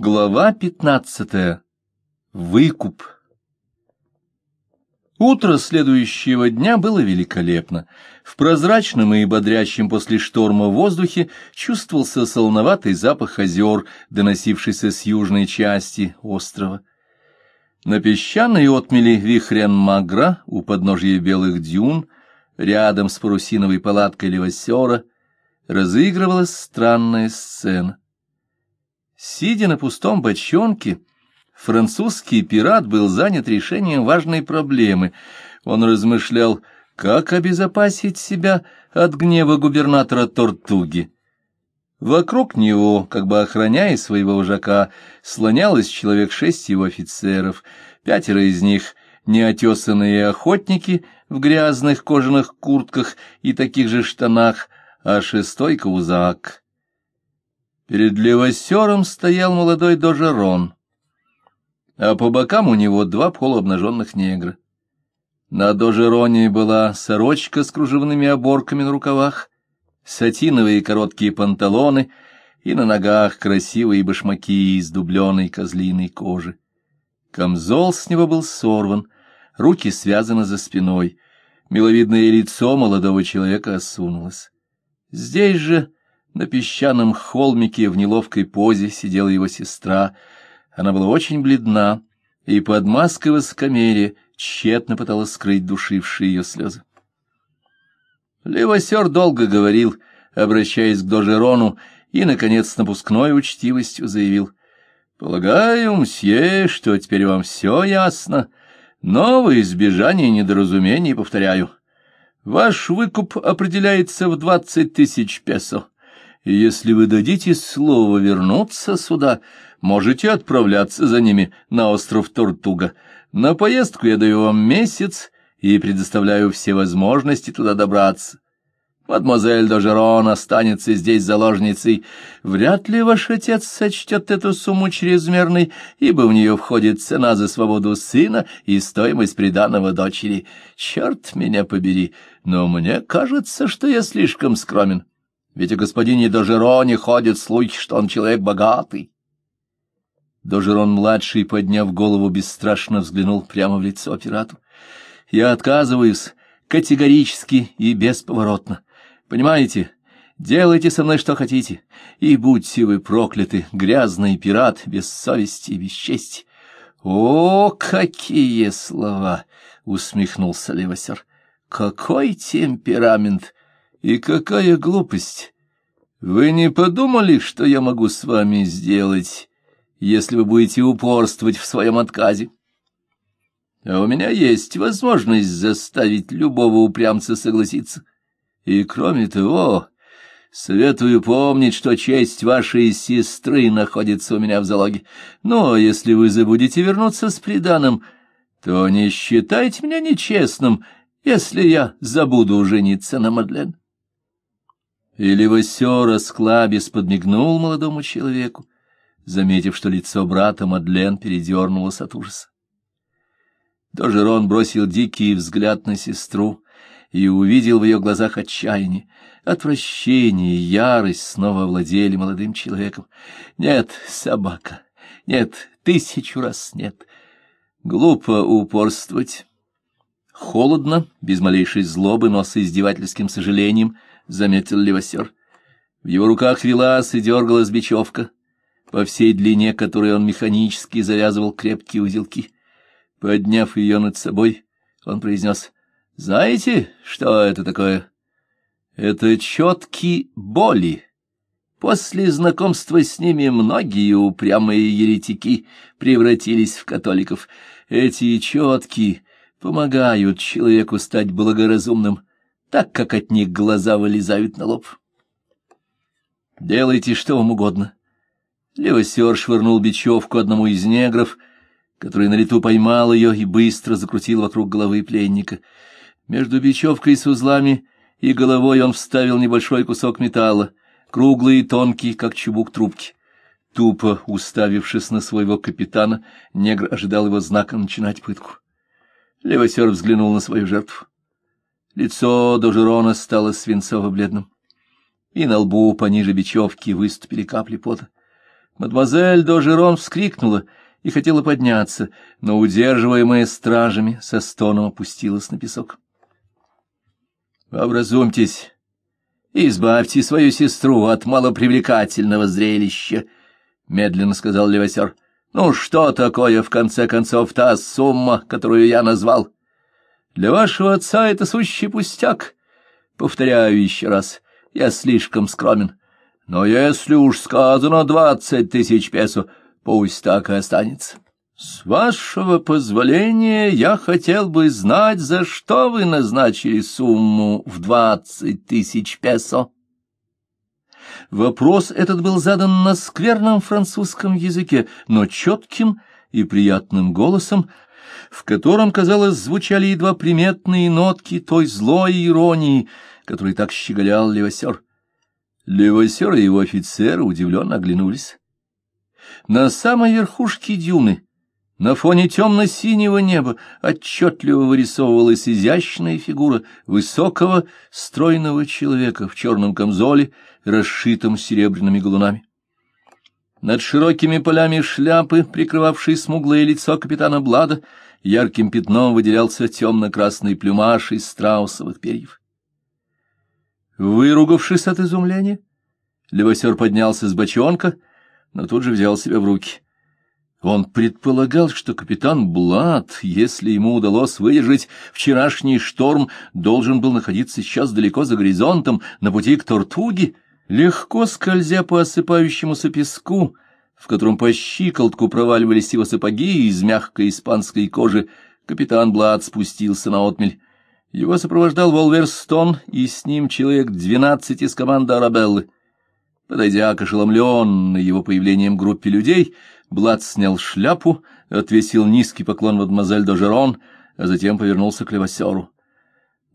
Глава пятнадцатая. Выкуп. Утро следующего дня было великолепно. В прозрачном и бодрящем после шторма воздухе чувствовался солоноватый запах озер, доносившийся с южной части острова. На песчаной отмели Вихрен-Магра у подножья белых дюн, рядом с парусиновой палаткой Левосера, разыгрывалась странная сцена. Сидя на пустом бочонке, французский пират был занят решением важной проблемы. Он размышлял, как обезопасить себя от гнева губернатора Тортуги. Вокруг него, как бы охраняя своего вожака, слонялось человек шесть его офицеров, пятеро из них — неотесанные охотники в грязных кожаных куртках и таких же штанах, а шестой — каузак. Перед левосером стоял молодой дожерон, а по бокам у него два полуобнаженных негра. На дожероне была сорочка с кружевными оборками на рукавах, сатиновые короткие панталоны и на ногах красивые башмаки из дубленой козлиной кожи. Камзол с него был сорван, руки связаны за спиной, миловидное лицо молодого человека осунулось. Здесь же, на песчаном холмике, в неловкой позе сидела его сестра. Она была очень бледна, и под маской высокомерия тщетно пыталась скрыть душившие ее слезы. Левосер долго говорил, обращаясь к Дожерону, и, наконец, с напускной учтивостью заявил. — Полагаю, мсье, что теперь вам все ясно, но во избежание недоразумений повторяю. Ваш выкуп определяется в двадцать тысяч песо, если вы дадите слово вернуться сюда, можете отправляться за ними на остров Тортуга. На поездку я даю вам месяц, — и предоставляю все возможности туда добраться. Мадемуазель Дожерон останется здесь заложницей. Вряд ли ваш отец сочтет эту сумму чрезмерной, ибо в нее входит цена за свободу сына и стоимость приданого дочери. Черт меня побери, но мне кажется, что я слишком скромен. Ведь о господине Дожероне ходят слухи, что он человек богатый. Дожерон-младший, подняв голову, бесстрашно взглянул прямо в лицо пирату. Я отказываюсь категорически и бесповоротно. Понимаете, делайте со мной что хотите, и будьте вы прокляты, грязный пират, без совести и без чести. О, какие слова! — усмехнулся Левосер. Какой темперамент и какая глупость! Вы не подумали, что я могу с вами сделать, если вы будете упорствовать в своем отказе? а у меня есть возможность заставить любого упрямца согласиться. И кроме того, советую помнить, что честь вашей сестры находится у меня в залоге. Но если вы забудете вернуться с приданым, то не считайте меня нечестным, если я забуду жениться на Мадлен. И Левосер, осклабис, подмигнул молодому человеку, заметив, что лицо брата Мадлен передернулось от ужаса. Дожерон бросил дикий взгляд на сестру и увидел в ее глазах отчаяние. Отвращение и ярость снова овладели молодым человеком. Нет, собака, нет, тысячу раз нет. Глупо упорствовать. Холодно, без малейшей злобы, но с издевательским сожалением, заметил Левосер. В его руках велась и дергалась бечевка, по всей длине которой он механически завязывал крепкие узелки. Подняв ее над собой, он произнес, «Знаете, что это такое?» «Это четкие боли». После знакомства с ними многие упрямые еретики превратились в католиков. Эти четкие помогают человеку стать благоразумным, так как от них глаза вылезают на лоб. Делайте что вам угодно. Левосер швырнул бечевку одному из негров — который на лету поймал ее и быстро закрутил вокруг головы пленника. Между бечевкой с узлами и головой он вставил небольшой кусок металла, круглый и тонкий, как чубук трубки. Тупо уставившись на своего капитана, негр ожидал его знака начинать пытку. Левосер взглянул на свою жертву. Лицо Дожерона стало свинцово-бледным, и на лбу пониже бечевки выступили капли пота. Мадемуазель Дожерон вскрикнула и хотела подняться, но, удерживаемая стражами, со стоном опустилась на песок. — Образумьтесь и избавьте свою сестру от малопривлекательного зрелища, — медленно сказал Левасер. — Ну, что такое, в конце концов, та сумма, которую я назвал? Для вашего отца это сущий пустяк. Повторяю еще раз, я слишком скромен. Но если уж сказано двадцать тысяч песо, пусть так и останется. С вашего позволения я хотел бы знать, за что вы назначили сумму в двадцать тысяч песо. Вопрос этот был задан на скверном французском языке, но четким и приятным голосом, в котором, казалось, звучали едва приметные нотки той злой иронии, которой так щеголял Левосер. Левосер и его офицеры удивленно оглянулись. На самой верхушке дюны, на фоне темно-синего неба, отчетливо вырисовывалась изящная фигура высокого, стройного человека в черном камзоле, расшитом серебряными галунами. Над широкими полями шляпы, прикрывавшей смуглое лицо капитана Блада, ярким пятном выделялся темно-красный плюмаж из страусовых перьев. Выругавшись от изумления, Левосер поднялся с бочонка, но тут же взял себя в руки. Он предполагал, что капитан Блад, если ему удалось выдержать вчерашний шторм, должен был находиться сейчас далеко за горизонтом, на пути к Тортуге, легко скользя по осыпающемуся песку, в котором по щиколотку проваливались его сапоги из мягкой испанской кожи, капитан Блад спустился на отмель. Его сопровождал Волверстон, и с ним человек двенадцать из команды Арабеллы. Подойдя к ошеломленной его появлением группе людей, Блад снял шляпу, отвесил низкий поклон мадемуазель Дожерон, а затем повернулся к Левасеру. —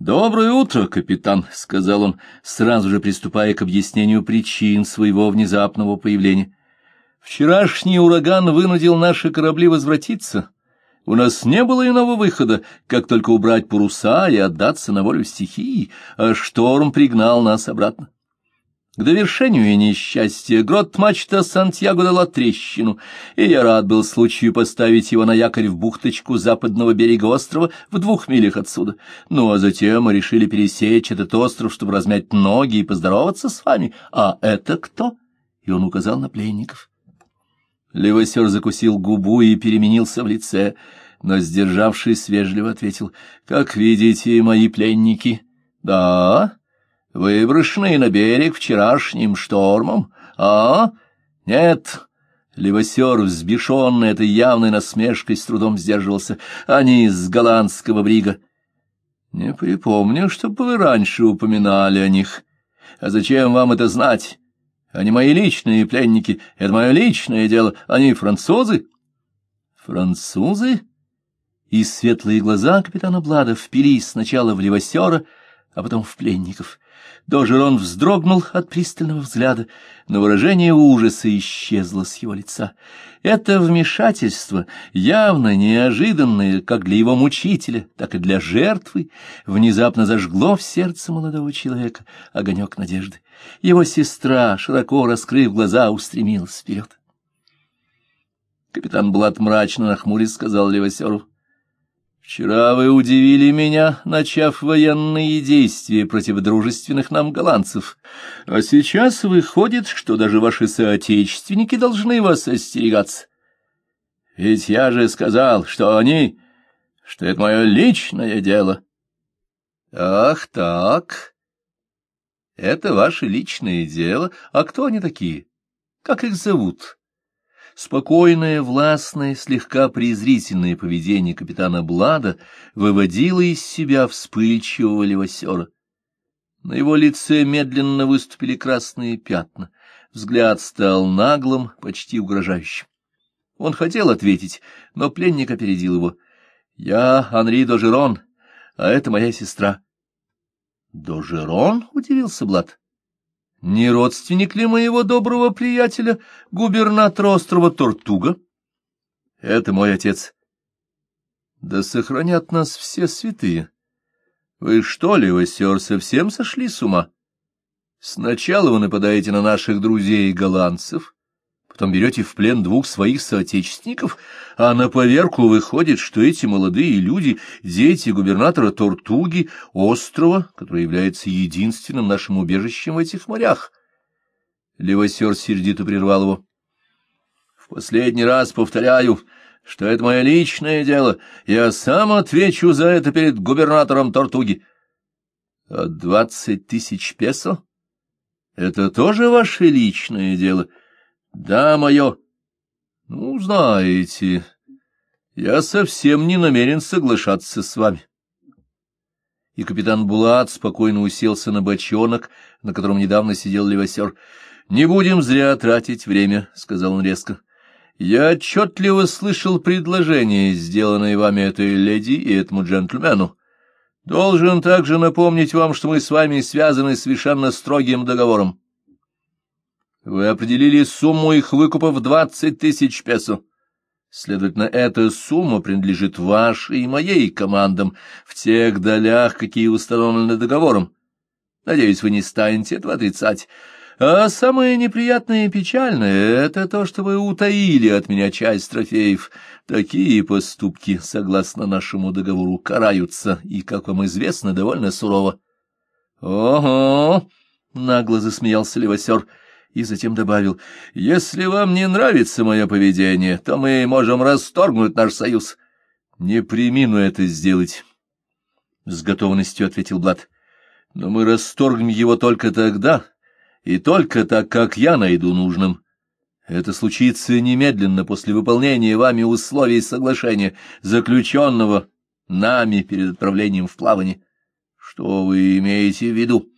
Доброе утро, капитан, — сказал он, сразу же приступая к объяснению причин своего внезапного появления. Вчерашний ураган вынудил наши корабли возвратиться. У нас не было иного выхода, как только убрать паруса и отдаться на волю стихии, а шторм пригнал нас обратно. К довершению несчастья грот-мачта Сантьяго дала трещину, и я рад был случаю поставить его на якорь в бухточку западного берега острова в двух милях отсюда. Ну, а затем мы решили пересечь этот остров, чтобы размять ноги и поздороваться с вами. А это кто? И он указал на пленников. Левосер закусил губу и переменился в лице, но, сдержавшись, вежливо ответил, — Как видите, мои пленники. — Да, выброшенные на берег вчерашним штормом. А? Нет. Левосер, взбешенный этой явной насмешкой, с трудом сдерживался. Они из голландского брига. — Не припомню, чтобы вы раньше упоминали о них. А зачем вам это знать? Они мои личные пленники, это мое личное дело. Они французы? Французы? И светлые глаза капитана Блада впились сначала в левосера, а потом в пленников. Дожерон вздрогнул от пристального взгляда, но выражение ужаса исчезло с его лица. Это вмешательство, явно неожиданное как для его мучителя, так и для жертвы, внезапно зажгло в сердце молодого человека огонек надежды. Его сестра, широко раскрыв глаза, устремилась вперед. Капитан Блат мрачно нахмурясь сказал Левосеру, Вчера вы удивили меня, начав военные действия против дружественных нам голландцев, а сейчас выходит, что даже ваши соотечественники должны вас остерегаться. Ведь я же сказал, что они... что это мое личное дело. Ах так, это ваше личное дело, а кто они такие? Как их зовут? Спокойное, властное, слегка презрительное поведение капитана Блада выводило из себя вспыльчивого левосера. На его лице медленно выступили красные пятна, взгляд стал наглым, почти угрожающим. Он хотел ответить, но пленник опередил его. — Я Анри Дожерон, а это моя сестра. — Дожерон? — удивился Блад. Не родственник ли моего доброго приятеля, губернатора острова Тортуга? Это мой отец. Да сохранят нас все святые. Вы что ли, Васер, совсем сошли с ума? Сначала вы нападаете на наших друзей-голландцев, потом берете в плен двух своих соотечественников, а на поверку выходит, что эти молодые люди — дети губернатора Тортуги, острова, который является единственным нашим убежищем в этих морях. Левосер сердито прервал его. — В последний раз повторяю, что это мое личное дело. Я сам отвечу за это перед губернатором Тортуги. — А двадцать тысяч песо? — Это тоже ваше личное дело? — Да, мое. — Ну, знаете, я совсем не намерен соглашаться с вами. И капитан Булат спокойно уселся на бочонок, на котором недавно сидел левосер. — Не будем зря тратить время, — сказал он резко. — Я отчетливо слышал предложение, сделанное вами этой леди и этому джентльмену. Должен также напомнить вам, что мы с вами связаны совершенно строгим договором. Вы определили сумму их выкупа в двадцать тысяч песо. Следовательно, эта сумма принадлежит вашей и моей командам в тех долях, какие установлены договором. Надеюсь, вы не станете этого отрицать. А самое неприятное и печальное — это то, что вы утаили от меня часть трофеев. Такие поступки, согласно нашему договору, караются, и, как вам известно, довольно сурово. — Ого! — нагло засмеялся Левосер и затем добавил, — если вам не нравится мое поведение, то мы можем расторгнуть наш союз. — Не примину это сделать, — с готовностью ответил Блад. — Но мы расторгнем его только тогда, и только так, как я найду нужным. Это случится немедленно после выполнения вами условий соглашения, заключенного нами перед отправлением в плавание. Что вы имеете в виду?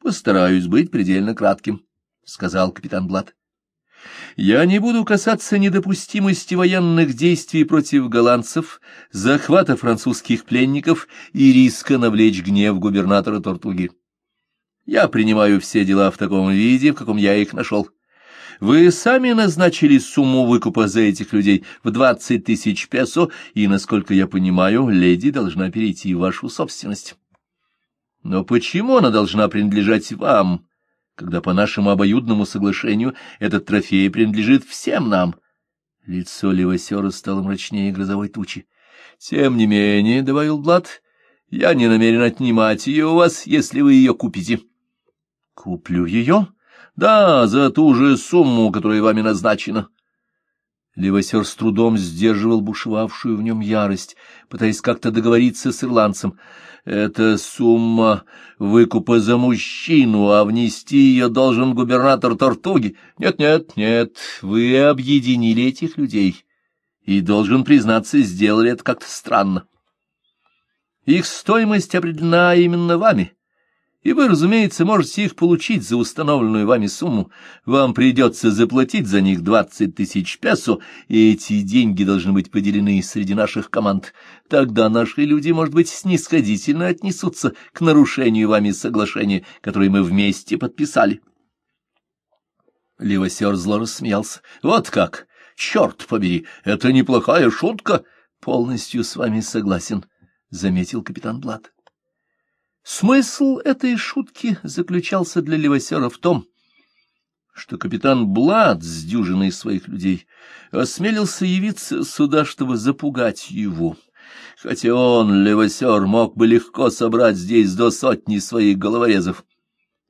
Постараюсь быть предельно кратким, — сказал капитан Блад. Я не буду касаться недопустимости военных действий против голландцев, захвата французских пленников и риска навлечь гнев губернатора Тортуги. Я принимаю все дела в таком виде, в каком я их нашел. Вы сами назначили сумму выкупа за этих людей в двадцать тысяч песо, и, насколько я понимаю, леди должна перейти в вашу собственность. Но почему она должна принадлежать вам, когда по нашему обоюдному соглашению этот трофей принадлежит всем нам? Лицо Левосера стало мрачнее грозовой тучи. — Тем не менее, — добавил Блад, — я не намерен отнимать ее у вас, если вы ее купите. — Куплю ее? Да, за ту же сумму, которая вами назначена. Левосер с трудом сдерживал бушевавшую в нем ярость, пытаясь как-то договориться с ирландцем. Это сумма выкупа за мужчину, а внести ее должен губернатор Тортуги. Нет, нет, нет, вы объединили этих людей, и, должен признаться, сделали это как-то странно. Их стоимость определена именно вами и вы, разумеется, можете их получить за установленную вами сумму. Вам придется заплатить за них двадцать тысяч песо, и эти деньги должны быть поделены среди наших команд. Тогда наши люди, может быть, снисходительно отнесутся к нарушению вами соглашения, которое мы вместе подписали. Левосер зло рассмеялся. — Вот как! Черт побери! Это неплохая шутка! — Полностью с вами согласен, — заметил капитан Блад. Смысл этой шутки заключался для Левосера в том, что капитан Блад с дюжиной своих людей осмелился явиться сюда, чтобы запугать его. Хотя он, Левосер, мог бы легко собрать здесь до сотни своих головорезов.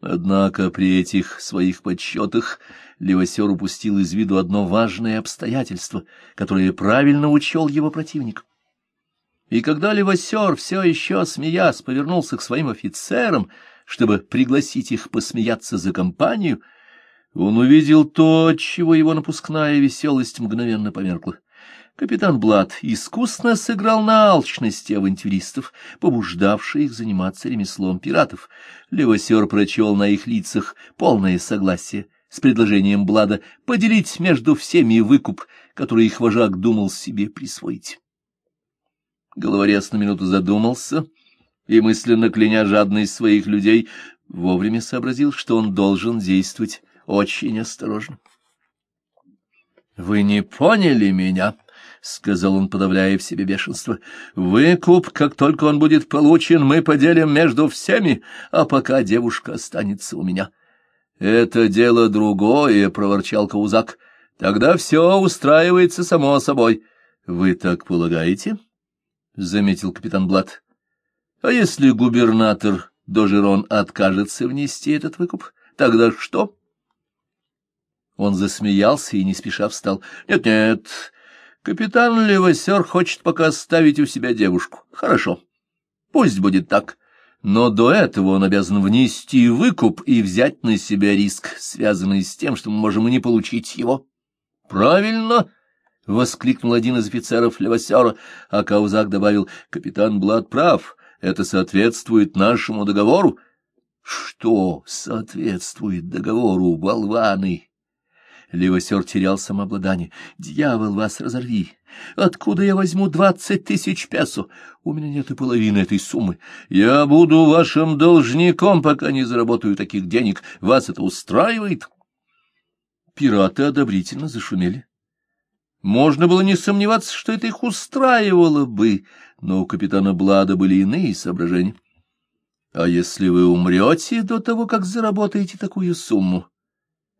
Однако при этих своих подсчетах Левосер упустил из виду одно важное обстоятельство, которое правильно учел его противник. И когда Левосер, все еще смеясь, повернулся к своим офицерам, чтобы пригласить их посмеяться за компанию, он увидел то, чего его напускная веселость мгновенно померкла. Капитан Блад искусно сыграл на алчности авантюристов, побуждавших их заниматься ремеслом пиратов. Левосер прочел на их лицах полное согласие с предложением Блада поделить между всеми выкуп, который их вожак думал себе присвоить. Головорез на минуту задумался и, мысленно кляня жадность своих людей, вовремя сообразил, что он должен действовать очень осторожно. — Вы не поняли меня? — сказал он, подавляя в себе бешенство. — Выкуп, как только он будет получен, мы поделим между всеми, а пока девушка останется у меня. — Это дело другое, — проворчал Каузак. — Тогда все устраивается само собой. — Вы так полагаете? — заметил капитан Блад. — А если губернатор Дожерон откажется внести этот выкуп, тогда что? Он засмеялся и не спеша встал. «Нет, — Нет-нет, капитан Левосер хочет пока оставить у себя девушку. Хорошо, пусть будет так. Но до этого он обязан внести выкуп и взять на себя риск, связанный с тем, что мы можем и не получить его. — Правильно! — воскликнул один из офицеров Левосера, а Каузак добавил, — капитан Блад прав, это соответствует нашему договору. — Что соответствует договору, болваны? Левосер терял самообладание. «Дьявол, вас разорви! Откуда я возьму двадцать тысяч песо? У меня нет и половины этой суммы. Я буду вашим должником, пока не заработаю таких денег. Вас это устраивает?» Пираты одобрительно зашумели. Можно было не сомневаться, что это их устраивало бы, но у капитана Блада были иные соображения. «А если вы умрете до того, как заработаете такую сумму?»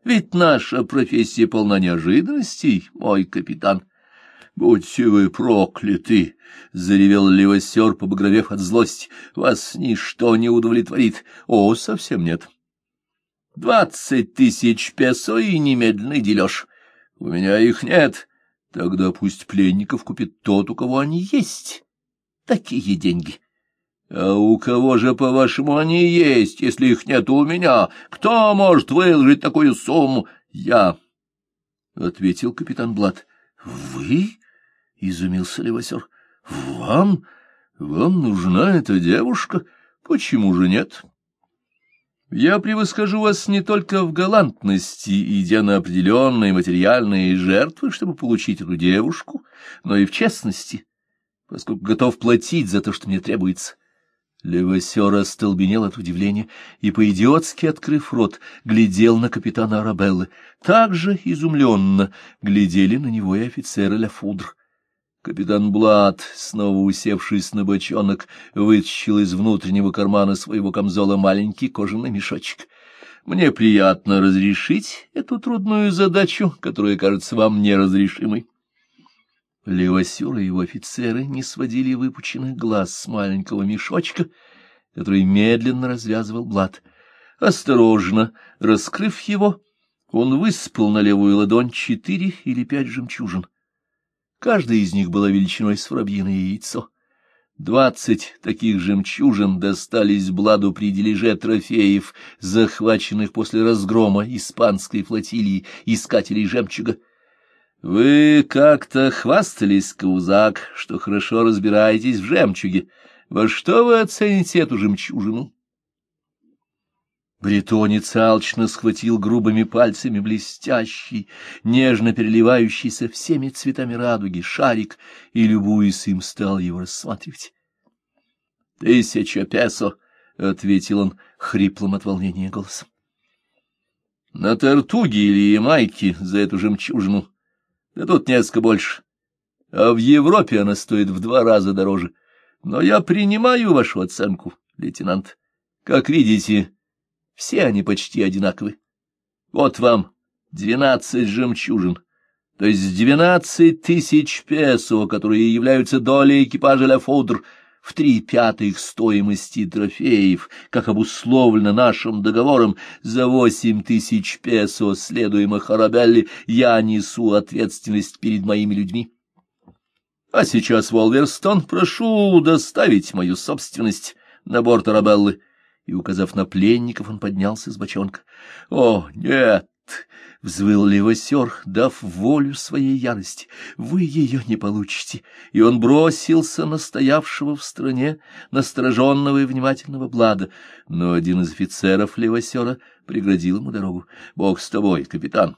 Ведь наша профессия полна неожиданностей, мой капитан. — Будьте вы прокляты! — заревел левосер, побагровев от злости. — Вас ничто не удовлетворит. О, совсем нет. — Двадцать тысяч песо и немедленный дележ. У меня их нет. Тогда пусть пленников купит тот, у кого они есть. Такие деньги. А у кого же, по-вашему, они есть, если их нет у меня? Кто может выложить такую сумму? Я, — ответил капитан Блад. Вы? — изумился Левосер. Вам? Вам нужна эта девушка? Почему же нет? Я превосхожу вас не только в галантности, идя на определенные материальные жертвы, чтобы получить эту девушку, но и в честности, поскольку готов платить за то, что мне требуется. Левосер остолбенел от удивления и, по-идиотски открыв рот, глядел на капитана Арабеллы. Так же изумленно глядели на него и офицеры Ля Фудр. Капитан Блад, снова усевшись на бочонок, вытащил из внутреннего кармана своего камзола маленький кожаный мешочек. «Мне приятно разрешить эту трудную задачу, которая кажется вам неразрешимой». Левосюр и его офицеры не сводили выпученных глаз с маленького мешочка, который медленно развязывал блат. Осторожно, раскрыв его, он высыпал на левую ладонь четыре или пять жемчужин. Каждая из них была величиной с воробьиное яйцо. Двадцать таких жемчужин достались Бладу при дележе трофеев, захваченных после разгрома испанской флотилии искателей жемчуга. Вы как-то хвастались, Каузак, что хорошо разбираетесь в жемчуге. Во что вы оцените эту жемчужину? Бретонец алчно схватил грубыми пальцами блестящий, нежно переливающийся всеми цветами радуги шарик и, любуясь им, стал его рассматривать. — Тысяча песо! — ответил он хриплым от волнения голосом. — На Тартуге или Ямайке за эту жемчужину да тут несколько больше. А в Европе она стоит в два раза дороже. Но я принимаю вашу оценку, лейтенант. Как видите, все они почти одинаковы. Вот вам двенадцать жемчужин, то есть двенадцать тысяч песо, которые являются долей экипажа Ля Фудр — в три пятых стоимости трофеев, как обусловлено нашим договором, за восемь тысяч песо, следуемо Харабелли, я несу ответственность перед моими людьми. А сейчас, Волверстон, прошу доставить мою собственность на борт Арабеллы. И, указав на пленников, он поднялся с бочонка. — О, нет! — взвыл левосер, дав волю своей ярости. — Вы ее не получите. И он бросился на стоявшего в стране настороженного и внимательного Блада. Но один из офицеров левосера преградил ему дорогу. — Бог с тобой, капитан.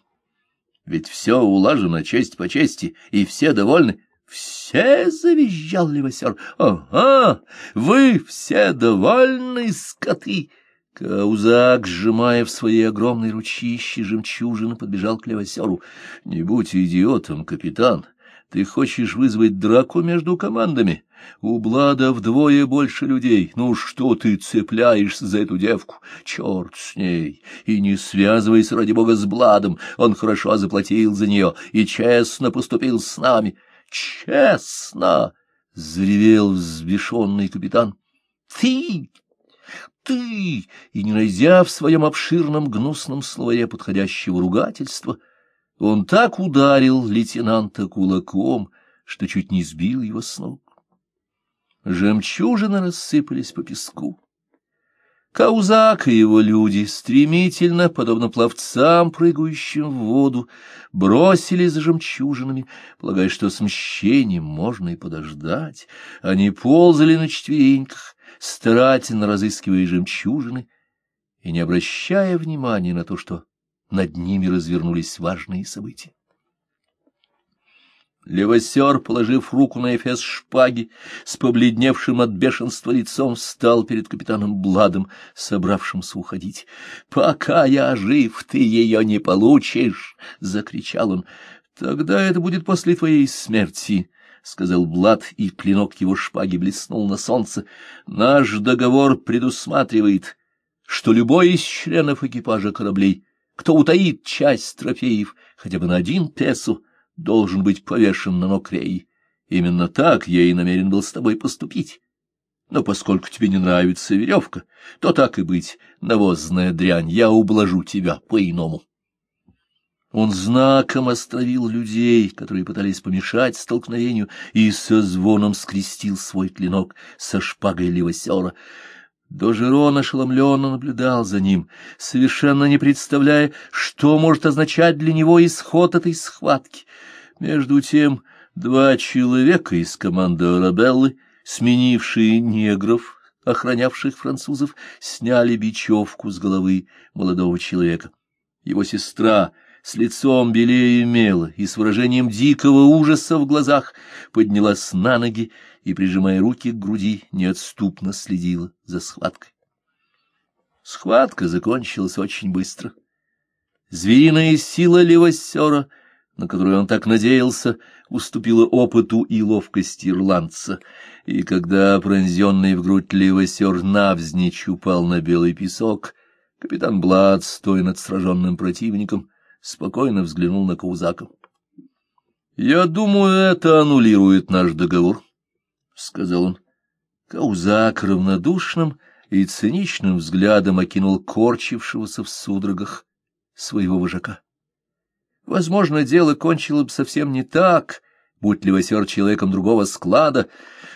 Ведь все улажено честь по чести, и все довольны. — Все, — завизжал левосер. — Ага, вы все довольны, скоты! — Каузак, сжимая в своей огромной ручище жемчужины, подбежал к левосеру. — Не будь идиотом, капитан. Ты хочешь вызвать драку между командами? У Блада вдвое больше людей. Ну что ты цепляешься за эту девку? Черт с ней! И не связывайся, ради бога, с Бладом. Он хорошо заплатил за нее и честно поступил с нами. Честно! — заревел взбешенный капитан. — Ты! Ты! И не найдя в своем обширном гнусном словаре подходящего ругательства, он так ударил лейтенанта кулаком, что чуть не сбил его с ног. Жемчужины рассыпались по песку. Каузак и его люди стремительно, подобно пловцам, прыгающим в воду, бросились за жемчужинами, полагая, что с мщением можно и подождать. Они ползали на четвереньках, старательно разыскивая жемчужины и не обращая внимания на то, что над ними развернулись важные события. Левосер, положив руку на эфес шпаги, с побледневшим от бешенства лицом, встал перед капитаном Бладом, собравшимся уходить. — Пока я жив, ты ее не получишь! — закричал он. — Тогда это будет после твоей смерти, — сказал Блад, и клинок его шпаги блеснул на солнце. — Наш договор предусматривает, что любой из членов экипажа кораблей кто утаит часть трофеев хотя бы на один песу, должен быть повешен на Нокрей. Именно так я и намерен был с тобой поступить. Но поскольку тебе не нравится веревка, то так и быть, навозная дрянь, я ублажу тебя по-иному. Он знаком остановил людей, которые пытались помешать столкновению, и со звоном скрестил свой клинок со шпагой левосера. Дожерон ошеломленно наблюдал за ним, совершенно не представляя, что может означать для него исход этой схватки. Между тем два человека из команды Арабеллы, сменившие негров, охранявших французов, сняли бечевку с головы молодого человека. Его сестра с лицом белее мела и с выражением дикого ужаса в глазах поднялась на ноги и, прижимая руки к груди, неотступно следила за схваткой. Схватка закончилась очень быстро. Звериная сила левосера, на которую он так надеялся, уступила опыту и ловкости ирландца, и когда пронзенный в грудь левосер навзничь упал на белый песок, капитан Блад, стоя над сраженным противником, спокойно взглянул на Каузака. — Я думаю, это аннулирует наш договор, — сказал он. Каузак равнодушным и циничным взглядом окинул корчившегося в судорогах своего вожака. Возможно, дело кончилось бы совсем не так, будь Левосер человеком другого склада,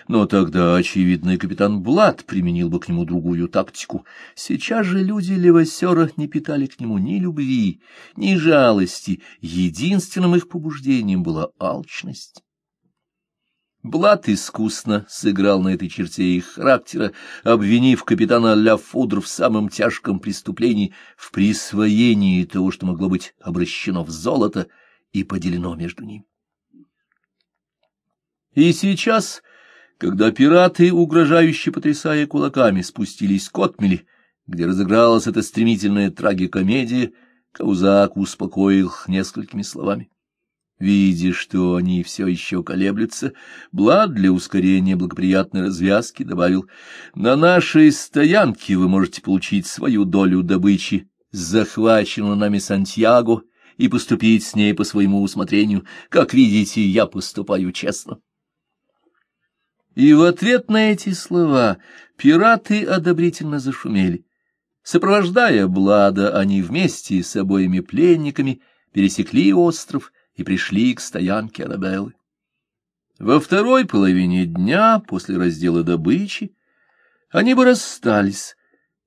но тогда, очевидно, капитан Блад применил бы к нему другую тактику. Сейчас же люди Левосера не питали к нему ни любви, ни жалости, единственным их побуждением была алчность. Блад искусно сыграл на этой черте их характера, обвинив капитана Ля Фудр в самом тяжком преступлении, в присвоении того, что могло быть обращено в золото и поделено между ними. И сейчас, когда пираты, угрожающе потрясая кулаками, спустились к отмели, где разыгралась эта стремительная трагикомедия, Каузак успокоил их несколькими словами. Видя, что они все еще колеблются, Блад для ускорения благоприятной развязки добавил, «На нашей стоянке вы можете получить свою долю добычи, захваченную нами Сантьяго, и поступить с ней по своему усмотрению. Как видите, я поступаю честно». И в ответ на эти слова пираты одобрительно зашумели. Сопровождая Блада, они вместе с обоими пленниками пересекли остров и пришли к стоянке Арабеллы. Во второй половине дня, после раздела добычи, они бы расстались,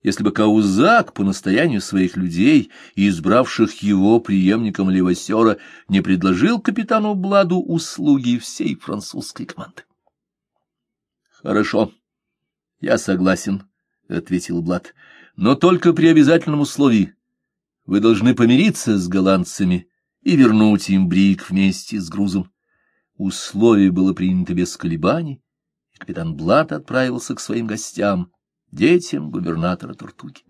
если бы Каузак по настоянию своих людей, избравших его преемником Левосера, не предложил капитану Бладу услуги всей французской команды. Хорошо, я согласен, — ответил Блад, — но только при обязательном условии. Вы должны помириться с голландцами и вернуть им брик вместе с грузом. Условие было принято без колебаний, и капитан Блад отправился к своим гостям, детям губернатора Тортуги.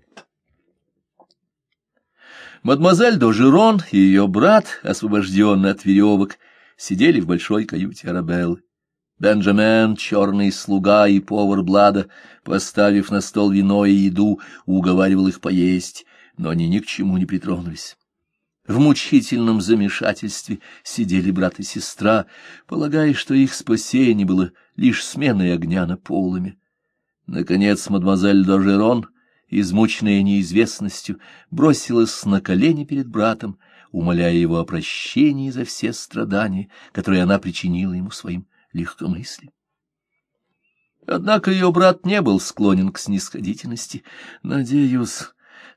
Мадемуазель Дожерон и ее брат, освобожденный от веревок, сидели в большой каюте Арабеллы. Бенджамен, черный слуга и повар Блада, поставив на стол вино и еду, уговаривал их поесть, но они ни к чему не притронулись. В мучительном замешательстве сидели брат и сестра, полагая, что их спасение было лишь сменой огня на полами. Наконец мадемуазель Дожерон, измученная неизвестностью, бросилась на колени перед братом, умоляя его о прощении за все страдания, которые она причинила ему своим легкомыслием. Однако ее брат не был склонен к снисходительности. «Надеюсь,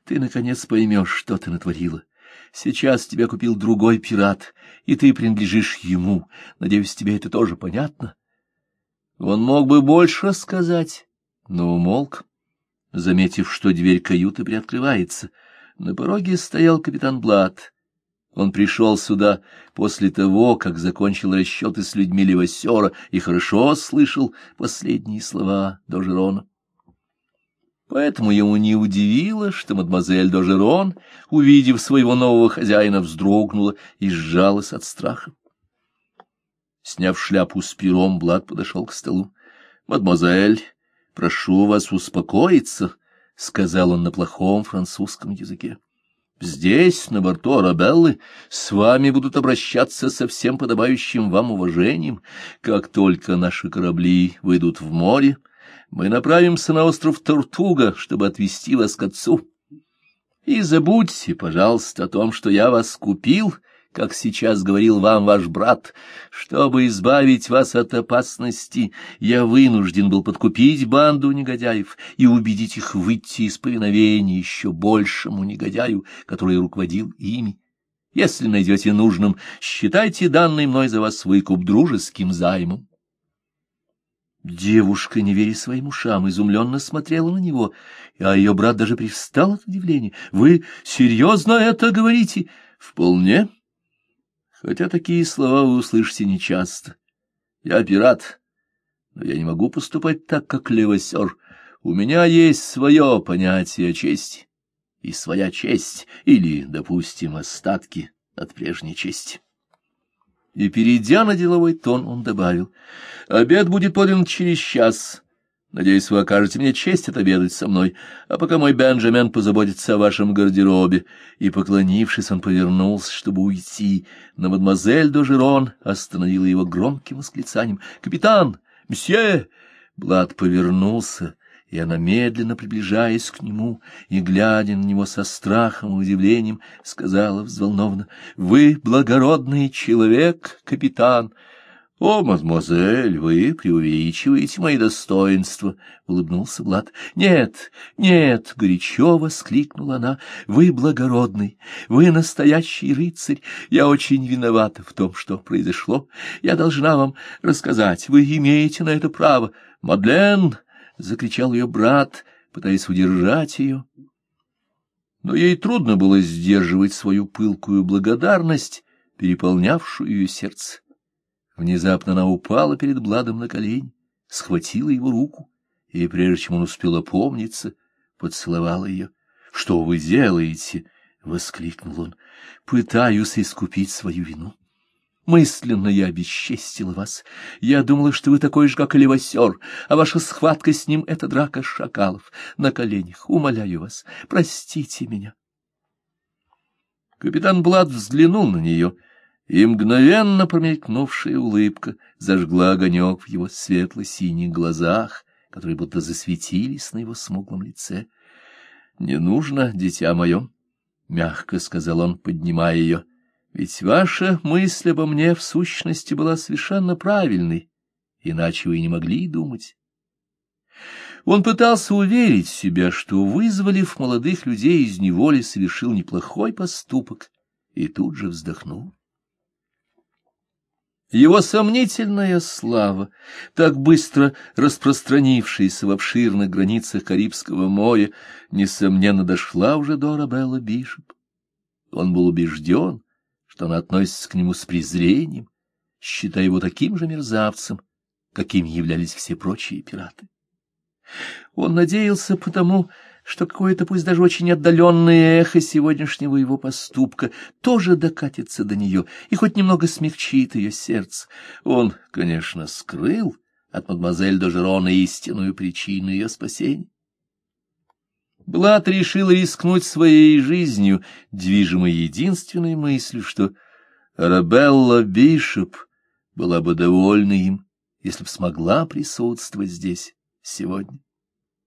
ты, наконец, поймешь, что ты натворила. Сейчас тебя купил другой пират, и ты принадлежишь ему. Надеюсь, тебе это тоже понятно?» Он мог бы больше сказать, но умолк, заметив, что дверь каюты приоткрывается. На пороге стоял капитан Блад. Он пришел сюда после того, как закончил расчеты с людьми Левосера и хорошо слышал последние слова Дожерона. Поэтому ему не удивило, что мадемуазель Дожерон, увидев своего нового хозяина, вздрогнула и сжалась от страха. Сняв шляпу с пером, Блад подошел к столу. — Мадемуазель, прошу вас успокоиться, — сказал он на плохом французском языке. Здесь, на борту Арабеллы, с вами будут обращаться со всем подобающим вам уважением. Как только наши корабли выйдут в море, мы направимся на остров Тортуга, чтобы отвезти вас к отцу. И забудьте, пожалуйста, о том, что я вас купил как сейчас говорил вам ваш брат, чтобы избавить вас от опасности, я вынужден был подкупить банду негодяев и убедить их выйти из повиновения еще большему негодяю, который руководил ими. Если найдете нужным, считайте данный мной за вас выкуп дружеским займом. Девушка, не веря своим ушам, изумленно смотрела на него, а ее брат даже привстал от удивления. — Вы серьезно это говорите? — Вполне хотя такие слова вы услышите нечасто. Я пират, но я не могу поступать так, как левосер. У меня есть свое понятие чести и своя честь, или, допустим, остатки от прежней чести. И, перейдя на деловой тон, он добавил, «Обед будет подан через час». Надеюсь, вы окажете мне честь отобедать со мной, а пока мой Бенджамен позаботится о вашем гардеробе. И, поклонившись, он повернулся, чтобы уйти, но мадемуазель Дожерон остановила его громким восклицанием. «Капитан! Мсье!» Блад повернулся, и она, медленно приближаясь к нему и глядя на него со страхом и удивлением, сказала взволнованно, «Вы благородный человек, капитан!» — О, мадемуазель, вы преувеличиваете мои достоинства, — улыбнулся Блад. — Нет, нет, — горячо воскликнула она, — вы благородный, вы настоящий рыцарь. Я очень виновата в том, что произошло. Я должна вам рассказать, вы имеете на это право. — Мадлен! — закричал ее брат, пытаясь удержать ее. Но ей трудно было сдерживать свою пылкую благодарность, переполнявшую ее сердце. Внезапно она упала перед Бладом на колени, схватила его руку, и, прежде чем он успел опомниться, поцеловала ее. — Что вы делаете? — воскликнул он. — Пытаюсь искупить свою вину. Мысленно я обесчестила вас. Я думала, что вы такой же, как левосер, а ваша схватка с ним — это драка шакалов. На коленях, умоляю вас, простите меня. Капитан Блад взглянул на нее — и мгновенно промелькнувшая улыбка зажгла огонек в его светло-синих глазах, которые будто засветились на его смуглом лице. — Не нужно, дитя мое, — мягко сказал он, поднимая ее, — ведь ваша мысль обо мне в сущности была совершенно правильной, иначе вы не могли думать. Он пытался уверить себя, что, вызволив молодых людей из неволи, совершил неплохой поступок, и тут же вздохнул. Его сомнительная слава, так быстро распространившаяся в обширных границах Карибского моря, несомненно, дошла уже до Арабелла Бишоп. Он был убежден, что она относится к нему с презрением, считая его таким же мерзавцем, какими являлись все прочие пираты. Он надеялся потому, что какое-то, пусть даже очень отдаленное эхо сегодняшнего его поступка тоже докатится до нее и хоть немного смягчит ее сердце. Он, конечно, скрыл от мадемуазель Дожерона истинную причину ее спасения. Блад решил рискнуть своей жизнью, движимой единственной мыслью, что Арабелла Бишоп была бы довольна им, если б смогла присутствовать здесь сегодня.